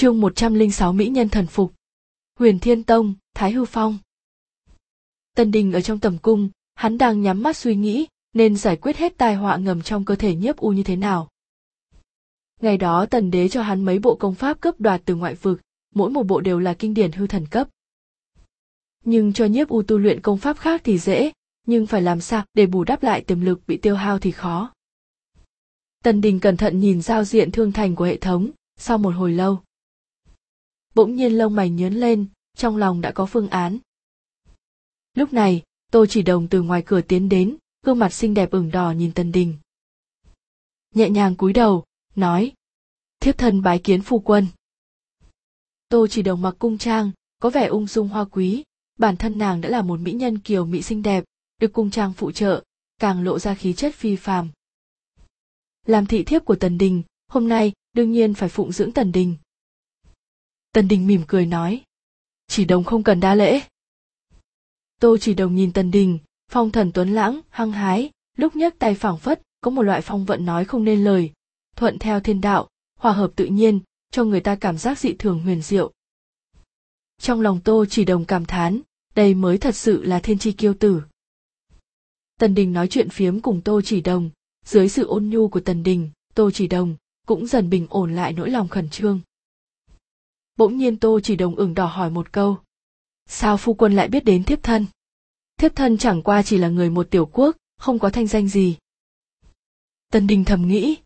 Chương 106 Mỹ nhân thần phục. Huyền Thiên Tông, Thái Hư Phong. Tân Đình ở trong tầm cung, hắn đang nhắm mắt suy nghĩ, nên giải quyết hết tai họa ngầm trong cơ thể nhiếp u như thế nào. Ngày đó tần đế cho hắn mấy bộ công pháp cướp đoạt từ ngoại vực, mỗi một bộ đều là kinh điển hư thần cấp. Nhưng cho nhiếp u tu luyện công pháp khác thì dễ, nhưng phải làm sao để bù đắp lại tiềm lực bị tiêu hao thì khó. Tần Đình cẩn thận nhìn giao diện thương thành của hệ thống, sau một hồi lâu. Bỗng nhiên lông mày nhớn lên, trong lòng đã có phương án. Lúc này, Tô Chỉ Đồng từ ngoài cửa tiến đến, gương mặt xinh đẹp ửng đỏ nhìn Tần Đình. Nhẹ nhàng cúi đầu, nói, thiếp thân bái kiến phu quân. Tô Chỉ Đồng mặc cung trang, có vẻ ung dung hoa quý, bản thân nàng đã là một mỹ nhân kiều mỹ xinh đẹp, được cung trang phụ trợ, càng lộ ra khí chất phi phàm. Làm thị thiếp của Tần Đình, hôm nay đương nhiên phải phụng dưỡng Tần Đình. Tần Đình mỉm cười nói, chỉ đồng không cần đa lễ. Tô chỉ đồng nhìn Tần Đình, phong thần tuấn lãng, hăng hái, lúc nhấc tay phảng phất, có một loại phong vận nói không nên lời, thuận theo thiên đạo, hòa hợp tự nhiên, cho người ta cảm giác dị thường huyền diệu. Trong lòng Tô chỉ đồng cảm thán, đây mới thật sự là thiên chi kiêu tử. Tần Đình nói chuyện phiếm cùng Tô Chỉ Đồng, dưới sự ôn nhu của Tần Đình, Tô Chỉ Đồng cũng dần bình ổn lại nỗi lòng khẩn trương. Bỗng nhiên Tô Chỉ Đồng ửng đỏ hỏi một câu. Sao phu quân lại biết đến thiếp thân? Thiếp thân chẳng qua chỉ là người một tiểu quốc, không có thanh danh gì. Tần Đình thầm nghĩ.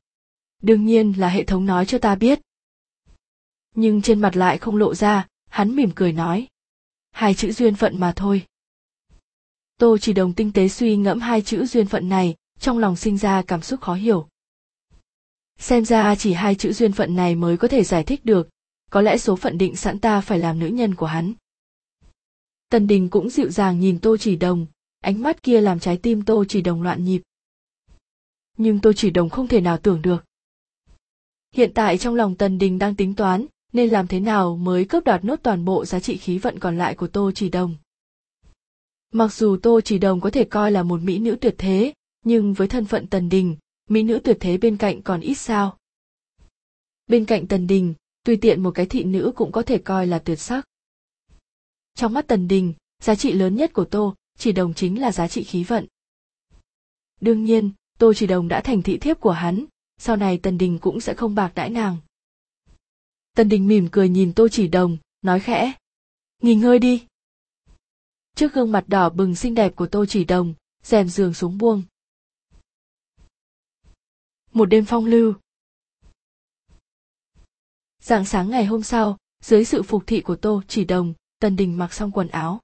Đương nhiên là hệ thống nói cho ta biết. Nhưng trên mặt lại không lộ ra, hắn mỉm cười nói. Hai chữ duyên phận mà thôi. Tô chỉ đồng tinh tế suy ngẫm hai chữ duyên phận này, trong lòng sinh ra cảm xúc khó hiểu. Xem ra chỉ hai chữ duyên phận này mới có thể giải thích được, có lẽ số phận định sẵn ta phải làm nữ nhân của hắn. Tần Đình cũng dịu dàng nhìn Tô Chỉ Đồng, ánh mắt kia làm trái tim Tô Chỉ Đồng loạn nhịp. Nhưng Tô Chỉ Đồng không thể nào tưởng được. Hiện tại trong lòng Tần Đình đang tính toán, nên làm thế nào mới cướp đoạt nốt toàn bộ giá trị khí vận còn lại của Tô Chỉ Đồng. Mặc dù Tô Chỉ Đồng có thể coi là một mỹ nữ tuyệt thế, nhưng với thân phận Tần Đình, mỹ nữ tuyệt thế bên cạnh còn ít sao. Bên cạnh Tần Đình, tùy tiện một cái thị nữ cũng có thể coi là tuyệt sắc. Trong mắt Tần Đình, giá trị lớn nhất của Tô Chỉ Đồng chính là giá trị khí vận. Đương nhiên, Tô Chỉ Đồng đã thành thị thiếp của hắn, sau này Tần Đình cũng sẽ không bạc đãi nàng. Tần Đình mỉm cười nhìn Tô Chỉ Đồng, nói khẽ. Nghỉ ngơi đi trước gương mặt đỏ bừng xinh đẹp của tô chỉ đồng rèm giường xuống buông một đêm phong lưu Dạng sáng ngày hôm sau, dưới sự phục thị của Tô Chỉ Đồng, Tần Đình mặc xong quần áo.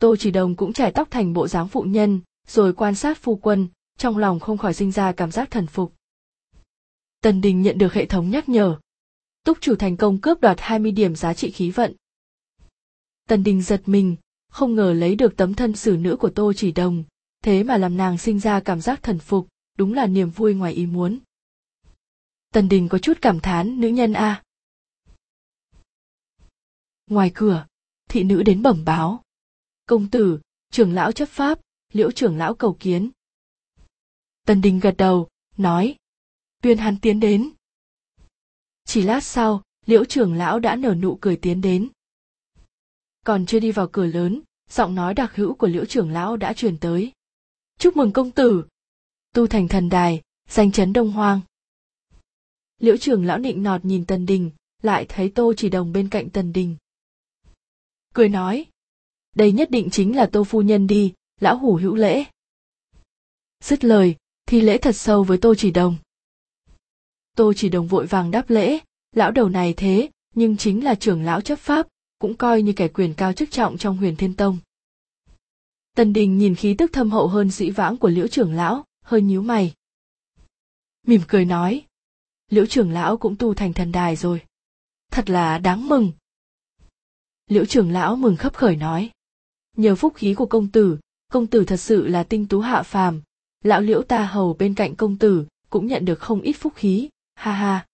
Tô Chỉ Đồng cũng trải tóc thành bộ dáng phụ nhân, rồi quan sát phu quân, trong lòng không khỏi sinh ra cảm giác thần phục. Tần Đình nhận được hệ thống nhắc nhở. Túc chủ thành công cướp đoạt 20 điểm giá trị khí vận. Tần Đình giật mình, không ngờ lấy được tấm thân xử nữ của tô chỉ đồng thế mà làm nàng sinh ra cảm giác thần phục đúng là niềm vui ngoài ý muốn tần đình có chút cảm thán, nữ nhân a. Ngoài cửa, thị nữ đến bẩm báo. Công tử, trưởng lão chấp pháp, liễu trưởng lão cầu kiến. Tần đình gật đầu, nói, tuyên hắn tiến đến. Chỉ lát sau, liễu trưởng lão đã nở nụ cười tiến đến. Còn chưa đi vào cửa lớn, giọng nói đặc hữu của liễu trưởng lão đã truyền tới. Chúc mừng công tử. Tu thành thần đài, danh chấn đông hoang liễu trưởng lão nịnh nọt nhìn tần đình, lại thấy tô chỉ đồng bên cạnh tần đình. Cười nói, đây nhất định chính là tô phu nhân đi, lão hủ hữu lễ. Dứt lời, thi lễ thật sâu với tô chỉ đồng. Tô chỉ đồng vội vàng đáp lễ, lão đầu này thế, nhưng chính là trưởng lão chấp pháp, cũng coi như kẻ quyền cao chức trọng trong huyền thiên tông. Tần đình nhìn khí tức thâm hậu hơn dĩ vãng của liễu trưởng lão, hơi nhíu mày. Mỉm cười nói liễu trưởng lão cũng tu thành thần đài rồi. Thật là đáng mừng. Liễu trưởng lão mừng khấp khởi nói. Nhờ phúc khí của công tử công tử thật sự là tinh tú hạ phàm. Lão liễu ta hầu bên cạnh công tử cũng nhận được không ít phúc khí. Ha ha.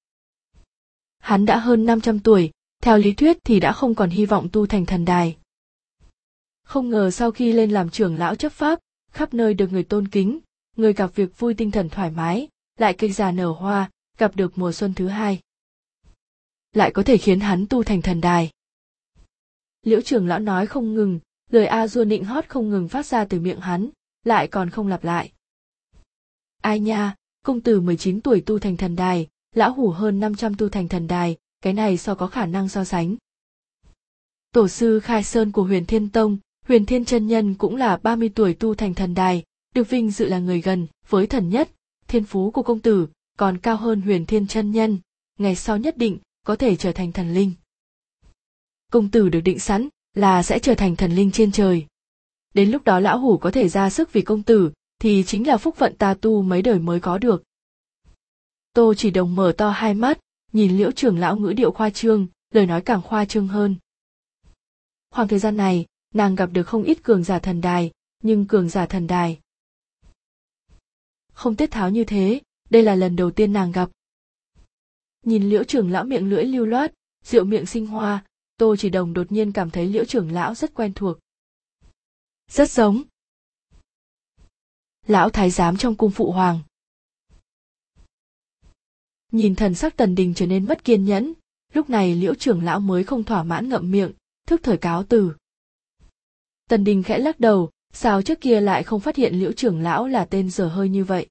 Hắn đã hơn 500 tuổi theo lý thuyết thì đã không còn hy vọng tu thành thần đài. Không ngờ sau khi lên làm trưởng lão chấp pháp, khắp nơi được người tôn kính, người gặp việc vui tinh thần thoải mái, lại cây già nở hoa, gặp được mùa xuân thứ hai. lại có thể khiến hắn tu thành thần đài. Liễu trưởng lão nói không ngừng, lời a dua nịnh hót không ngừng phát ra từ miệng hắn, lại còn không lặp lại. Ai nha, công tử 19 tuổi tu thành thần đài, lão hủ hơn 500 tu thành thần đài, cái này so có khả năng so sánh. Tổ sư khai sơn của huyền thiên tông, huyền thiên chân nhân cũng là 30 tuổi tu thành thần đài, được vinh dự là người gần, với thần nhất, thiên phú của công tử còn cao hơn huyền thiên chân nhân, ngày sau nhất định có thể trở thành thần linh. Công tử được định sẵn là sẽ trở thành thần linh trên trời. Đến lúc đó lão hủ có thể ra sức vì công tử thì chính là phúc phận ta tu mấy đời mới có được. Tô chỉ đồng mở to hai mắt, nhìn liễu trưởng lão ngữ điệu khoa trương, lời nói càng khoa trương hơn. Khoảng thời gian này, nàng gặp được không ít cường giả thần đài, nhưng cường giả thần đài không tiết tháo như thế đây là lần đầu tiên nàng gặp. Nhìn liễu trưởng lão miệng lưỡi lưu loát, rượu miệng sinh hoa, tô chỉ đồng đột nhiên cảm thấy liễu trưởng lão rất quen thuộc. Rất giống. Lão thái giám trong cung phụ hoàng. Nhìn thần sắc tần đình trở nên mất kiên nhẫn, lúc này liễu trưởng lão mới không thỏa mãn ngậm miệng, thức thời cáo từ. Tần đình khẽ lắc đầu, sao trước kia lại không phát hiện liễu trưởng lão là tên dở hơi như vậy?